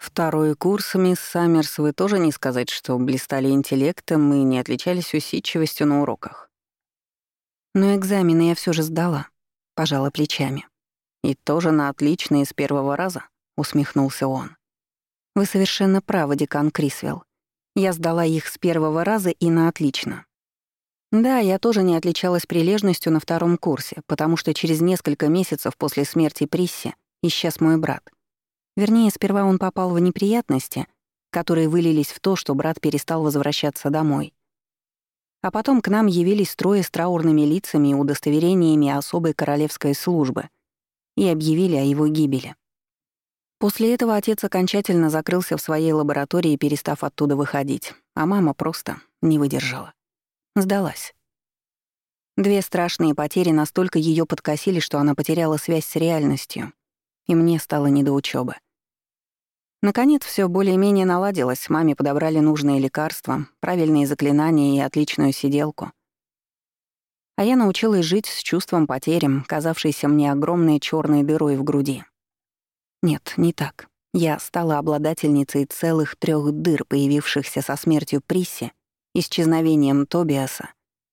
Второй курс, мисс Саммерс, вы тоже не сказать, что блистали интеллектом и не отличались усидчивостью на уроках. Но экзамены я все же сдала, пожала плечами. И тоже на отлично из первого раза, усмехнулся он. Вы совершенно правы, декан Крисвелл. Я сдала их с первого раза и на отлично. Да, я тоже не отличалась прилежностью на втором курсе, потому что через несколько месяцев после смерти Присси исчез мой брат — Вернее, сперва он попал в неприятности, которые вылились в то, что брат перестал возвращаться домой. А потом к нам явились трое с траурными лицами и удостоверениями особой королевской службы и объявили о его гибели. После этого отец окончательно закрылся в своей лаборатории, перестав оттуда выходить, а мама просто не выдержала. Сдалась. Две страшные потери настолько ее подкосили, что она потеряла связь с реальностью, и мне стало не до учебы. Наконец, все более-менее наладилось, маме подобрали нужные лекарства, правильные заклинания и отличную сиделку. А я научилась жить с чувством потери, казавшейся мне огромной черной дырой в груди. Нет, не так. Я стала обладательницей целых трех дыр, появившихся со смертью Присси, исчезновением Тобиаса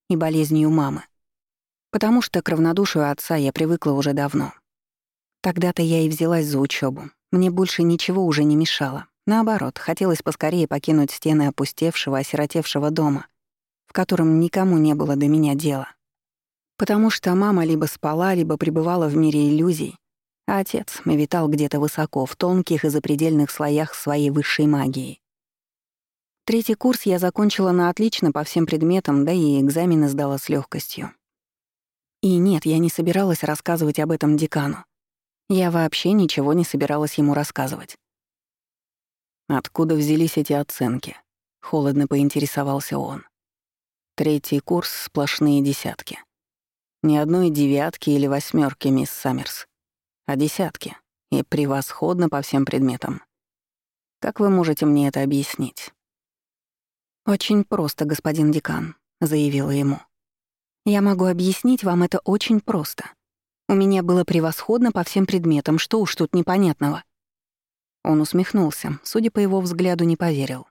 и болезнью мамы. Потому что к равнодушию отца я привыкла уже давно. Тогда-то я и взялась за учебу, мне больше ничего уже не мешало. Наоборот, хотелось поскорее покинуть стены опустевшего, осиротевшего дома, в котором никому не было до меня дела. Потому что мама либо спала, либо пребывала в мире иллюзий, а отец витал где-то высоко, в тонких и запредельных слоях своей высшей магии. Третий курс я закончила на отлично по всем предметам, да и экзамены сдала с легкостью. И нет, я не собиралась рассказывать об этом декану. Я вообще ничего не собиралась ему рассказывать. «Откуда взялись эти оценки?» — холодно поинтересовался он. «Третий курс — сплошные десятки. Ни одной девятки или восьмерки, мисс Саммерс, а десятки, и превосходно по всем предметам. Как вы можете мне это объяснить?» «Очень просто, господин декан», — заявила ему. «Я могу объяснить вам это очень просто. У меня было превосходно по всем предметам, что уж тут непонятного. Он усмехнулся, судя по его взгляду, не поверил.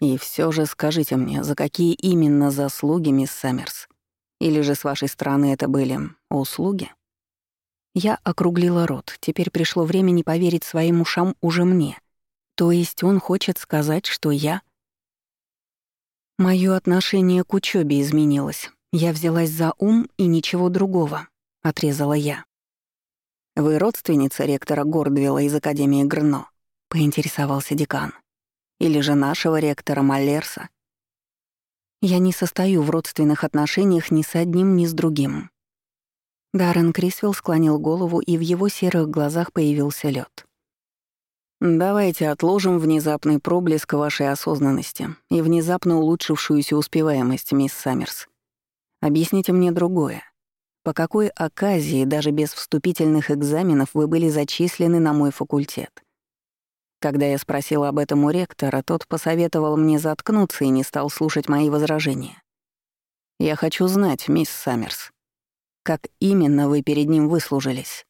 «И все же скажите мне, за какие именно заслуги, мисс Саммерс? Или же с вашей стороны это были услуги?» Я округлила рот. Теперь пришло время не поверить своим ушам уже мне. То есть он хочет сказать, что я... Моё отношение к учебе изменилось. Я взялась за ум и ничего другого отрезала я. «Вы родственница ректора Гордвилла из Академии Грно?» — поинтересовался декан. «Или же нашего ректора Маллерса?» «Я не состою в родственных отношениях ни с одним, ни с другим». Даррен Крисвелл склонил голову, и в его серых глазах появился лед. «Давайте отложим внезапный проблеск вашей осознанности и внезапно улучшившуюся успеваемость, мисс Саммерс. Объясните мне другое. По какой оказии даже без вступительных экзаменов вы были зачислены на мой факультет? Когда я спросил об этом у ректора, тот посоветовал мне заткнуться и не стал слушать мои возражения. Я хочу знать, мисс Саммерс, как именно вы перед ним выслужились?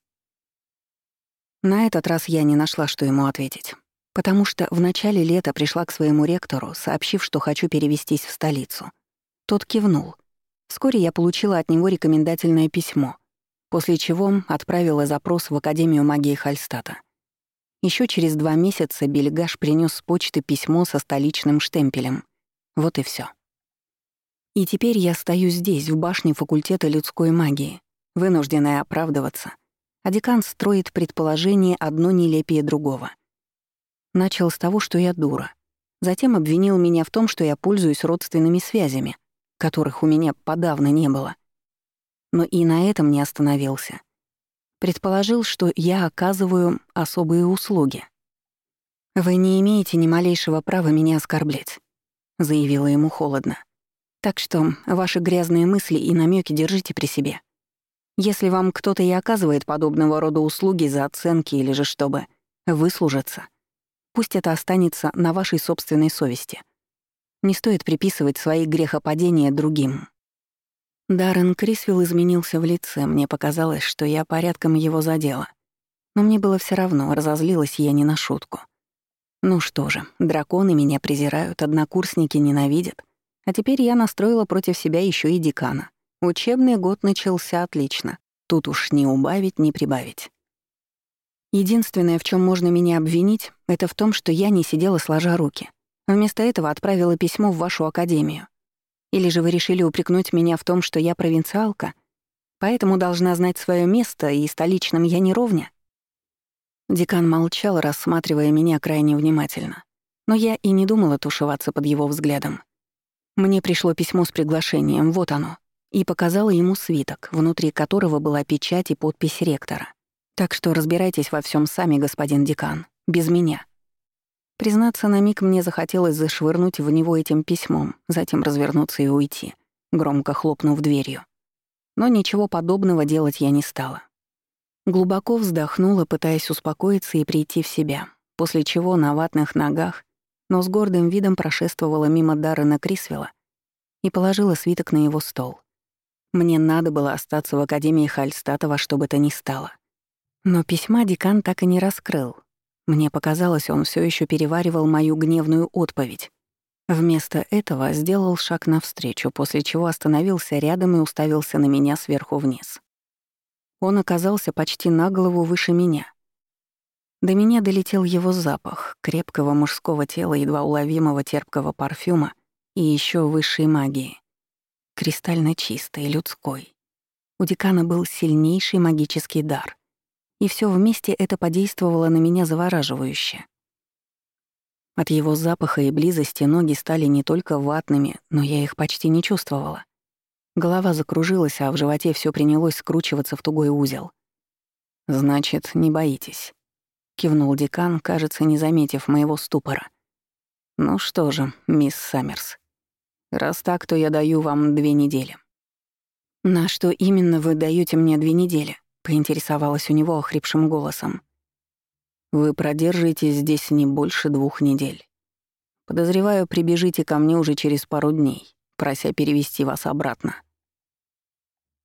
На этот раз я не нашла, что ему ответить, потому что в начале лета пришла к своему ректору, сообщив, что хочу перевестись в столицу. Тот кивнул — Вскоре я получила от него рекомендательное письмо, после чего отправила запрос в Академию магии Хальстата. Еще через два месяца Бельгаш принес с почты письмо со столичным штемпелем. Вот и все. И теперь я стою здесь, в башне факультета людской магии, вынужденная оправдываться, а декан строит предположение одно нелепее другого. Начал с того, что я дура. Затем обвинил меня в том, что я пользуюсь родственными связями — которых у меня подавно не было. Но и на этом не остановился. Предположил, что я оказываю особые услуги. «Вы не имеете ни малейшего права меня оскорблять», — заявила ему холодно. «Так что ваши грязные мысли и намеки держите при себе. Если вам кто-то и оказывает подобного рода услуги за оценки или же чтобы выслужиться, пусть это останется на вашей собственной совести. Не стоит приписывать свои грехопадения другим. Даррен Крисвилл изменился в лице, мне показалось, что я порядком его задела. Но мне было все равно, разозлилась я не на шутку. Ну что же, драконы меня презирают, однокурсники ненавидят. А теперь я настроила против себя еще и декана. Учебный год начался отлично. Тут уж не убавить, не прибавить. Единственное, в чем можно меня обвинить, это в том, что я не сидела сложа руки. Вместо этого отправила письмо в вашу академию. Или же вы решили упрекнуть меня в том, что я провинциалка, поэтому должна знать свое место, и столичным я не ровня? Декан молчал, рассматривая меня крайне внимательно. Но я и не думала тушеваться под его взглядом. Мне пришло письмо с приглашением, вот оно, и показала ему свиток, внутри которого была печать и подпись ректора. Так что разбирайтесь во всем сами, господин декан, без меня. Признаться, на миг мне захотелось зашвырнуть в него этим письмом, затем развернуться и уйти, громко хлопнув дверью. Но ничего подобного делать я не стала. Глубоко вздохнула, пытаясь успокоиться и прийти в себя, после чего на ватных ногах, но с гордым видом прошествовала мимо Даррена Крисвелла и положила свиток на его стол. Мне надо было остаться в Академии Хальстата во бы то ни стало. Но письма декан так и не раскрыл. Мне показалось, он все еще переваривал мою гневную отповедь. Вместо этого сделал шаг навстречу, после чего остановился рядом и уставился на меня сверху вниз. Он оказался почти на голову выше меня. До меня долетел его запах, крепкого мужского тела, едва уловимого терпкого парфюма и еще высшей магии. Кристально чистой, людской. У декана был сильнейший магический дар. И все вместе это подействовало на меня завораживающе. От его запаха и близости ноги стали не только ватными, но я их почти не чувствовала. Голова закружилась, а в животе все принялось скручиваться в тугой узел. «Значит, не боитесь», — кивнул декан, кажется, не заметив моего ступора. «Ну что же, мисс Саммерс, раз так, то я даю вам две недели». «На что именно вы даете мне две недели?» — поинтересовалась у него охрипшим голосом. «Вы продержитесь здесь не больше двух недель. Подозреваю, прибежите ко мне уже через пару дней, прося перевести вас обратно.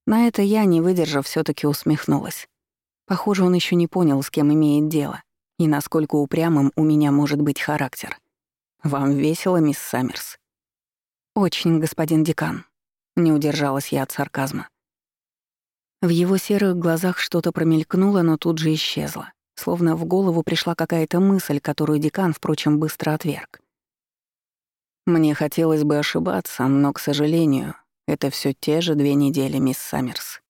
На это я, не выдержав, все таки усмехнулась. Похоже, он еще не понял, с кем имеет дело, и насколько упрямым у меня может быть характер. «Вам весело, мисс Саммерс?» «Очень, господин декан», — не удержалась я от сарказма. В его серых глазах что-то промелькнуло, но тут же исчезло, словно в голову пришла какая-то мысль, которую декан, впрочем, быстро отверг. Мне хотелось бы ошибаться, но, к сожалению, это все те же две недели, мисс Саммерс.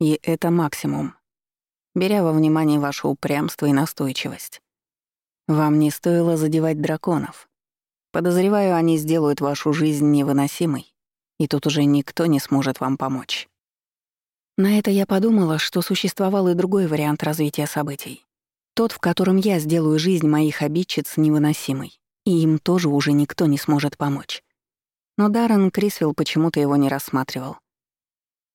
И это максимум. Беря во внимание ваше упрямство и настойчивость. Вам не стоило задевать драконов. Подозреваю, они сделают вашу жизнь невыносимой, и тут уже никто не сможет вам помочь. На это я подумала, что существовал и другой вариант развития событий. Тот, в котором я сделаю жизнь моих обидчиц невыносимой, и им тоже уже никто не сможет помочь. Но Даррен Крисвелл почему-то его не рассматривал.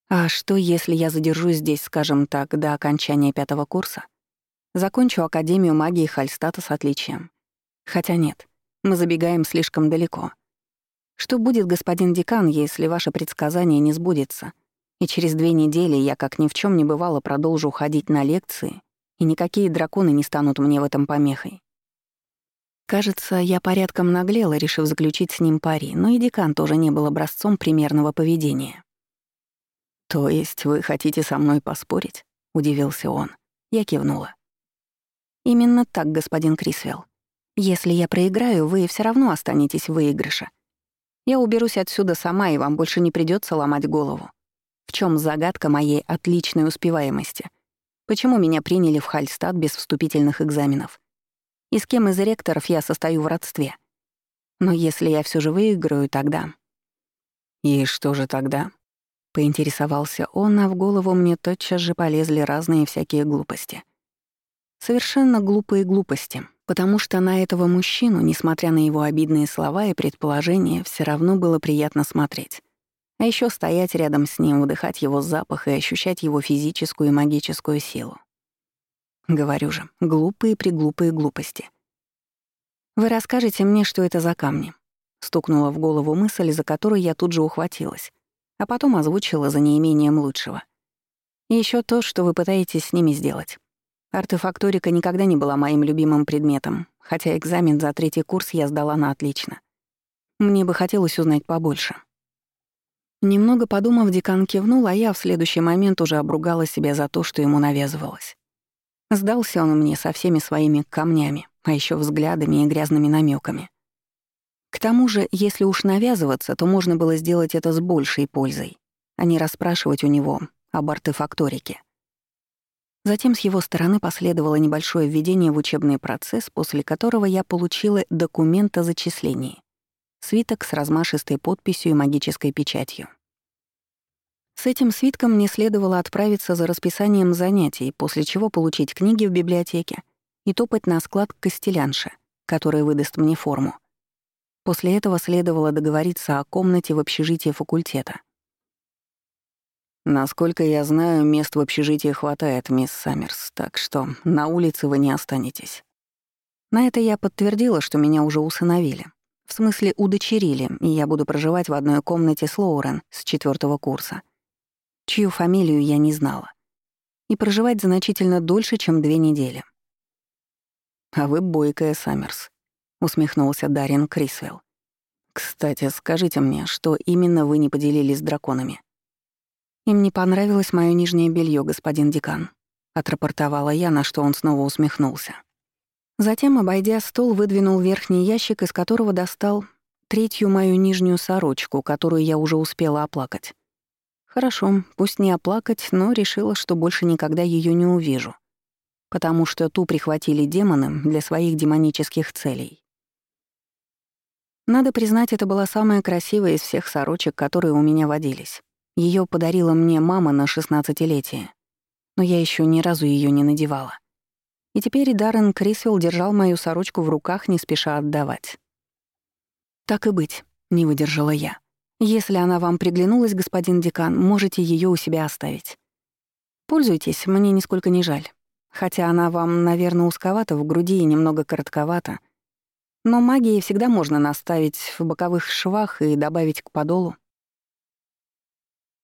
А что, если я задержусь здесь, скажем так, до окончания пятого курса? Закончу Академию магии Хальстата с отличием. Хотя нет, мы забегаем слишком далеко. Что будет, господин декан, если ваше предсказание не сбудется, и через две недели я, как ни в чем не бывало, продолжу ходить на лекции, и никакие драконы не станут мне в этом помехой? Кажется, я порядком наглела, решив заключить с ним пари, но и декан тоже не был образцом примерного поведения. «То есть вы хотите со мной поспорить?» — удивился он. Я кивнула. «Именно так, господин Крисвелл. Если я проиграю, вы все равно останетесь в выигрыше. Я уберусь отсюда сама, и вам больше не придется ломать голову. Чем загадка моей отличной успеваемости? Почему меня приняли в Хальстад без вступительных экзаменов? и с кем из ректоров я состою в родстве. Но если я все же выиграю, тогда... «И что же тогда?» — поинтересовался он, а в голову мне тотчас же полезли разные всякие глупости. Совершенно глупые глупости, потому что на этого мужчину, несмотря на его обидные слова и предположения, все равно было приятно смотреть. А еще стоять рядом с ним, вдыхать его запах и ощущать его физическую и магическую силу. Говорю же, глупые-приглупые глупости. «Вы расскажете мне, что это за камни?» Стукнула в голову мысль, за которую я тут же ухватилась, а потом озвучила за неимением лучшего. И еще то, что вы пытаетесь с ними сделать. Артефакторика никогда не была моим любимым предметом, хотя экзамен за третий курс я сдала на отлично. Мне бы хотелось узнать побольше. Немного подумав, декан кивнул, а я в следующий момент уже обругала себя за то, что ему навязывалось. Сдался он мне со всеми своими камнями, а еще взглядами и грязными намеками. К тому же, если уж навязываться, то можно было сделать это с большей пользой, а не расспрашивать у него об артефакторике. Затем с его стороны последовало небольшое введение в учебный процесс, после которого я получила документ о зачислении. Свиток с размашистой подписью и магической печатью. С этим свитком мне следовало отправиться за расписанием занятий, после чего получить книги в библиотеке и топать на склад к костелянше, который выдаст мне форму. После этого следовало договориться о комнате в общежитии факультета — Насколько я знаю, мест в общежитии хватает, мисс Саммерс, так что на улице вы не останетесь. На это я подтвердила, что меня уже усыновили. В смысле, удочерили, и я буду проживать в одной комнате с Лоурен с четвертого курса, чью фамилию я не знала. И проживать значительно дольше, чем две недели. «А вы бойкая, Саммерс», — усмехнулся Дарин Крисвелл. «Кстати, скажите мне, что именно вы не поделились с драконами?» «Им не понравилось мое нижнее белье, господин декан», — отрапортовала я, на что он снова усмехнулся. Затем, обойдя стол, выдвинул верхний ящик, из которого достал третью мою нижнюю сорочку, которую я уже успела оплакать. Хорошо, пусть не оплакать, но решила, что больше никогда ее не увижу, потому что ту прихватили демоны для своих демонических целей. Надо признать, это была самая красивая из всех сорочек, которые у меня водились. Ее подарила мне мама на шестнадцатилетие, но я еще ни разу ее не надевала. И теперь Даррен Крисвелл держал мою сорочку в руках, не спеша отдавать. «Так и быть», — не выдержала я. «Если она вам приглянулась, господин декан, можете ее у себя оставить. Пользуйтесь, мне нисколько не жаль. Хотя она вам, наверное, узковата в груди и немного коротковата. Но магии всегда можно наставить в боковых швах и добавить к подолу.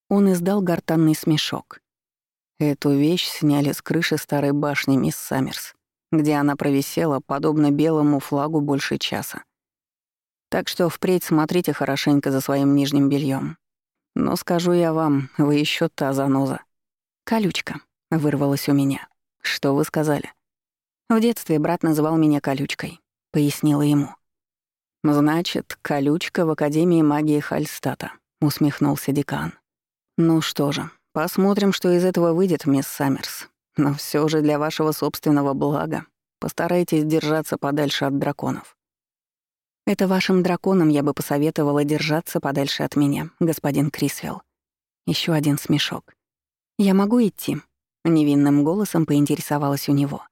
Он издал гортанный смешок. Эту вещь сняли с крыши старой башни мисс Саммерс, где она провисела, подобно белому флагу, больше часа. Так что впредь смотрите хорошенько за своим нижним бельем. Но скажу я вам, вы еще та заноза. «Колючка», — вырвалась у меня. «Что вы сказали?» «В детстве брат называл меня колючкой», — пояснила ему. «Значит, колючка в Академии магии Хальстата», — усмехнулся декан. «Ну что же, посмотрим, что из этого выйдет, мисс Саммерс. Но все же для вашего собственного блага постарайтесь держаться подальше от драконов». «Это вашим драконам я бы посоветовала держаться подальше от меня, господин Крисвелл». Еще один смешок. «Я могу идти?» — невинным голосом поинтересовалась у него.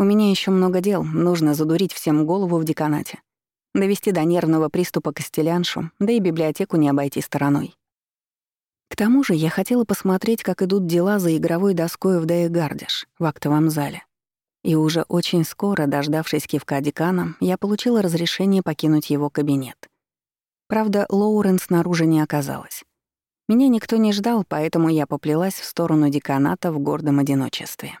«У меня еще много дел, нужно задурить всем голову в деканате. Довести до нервного приступа костеляншу, да и библиотеку не обойти стороной. К тому же я хотела посмотреть, как идут дела за игровой доской в Дейгардиш в актовом зале. И уже очень скоро, дождавшись кивка декана, я получила разрешение покинуть его кабинет. Правда, Лоурен снаружи не оказалась. Меня никто не ждал, поэтому я поплелась в сторону деканата в гордом одиночестве.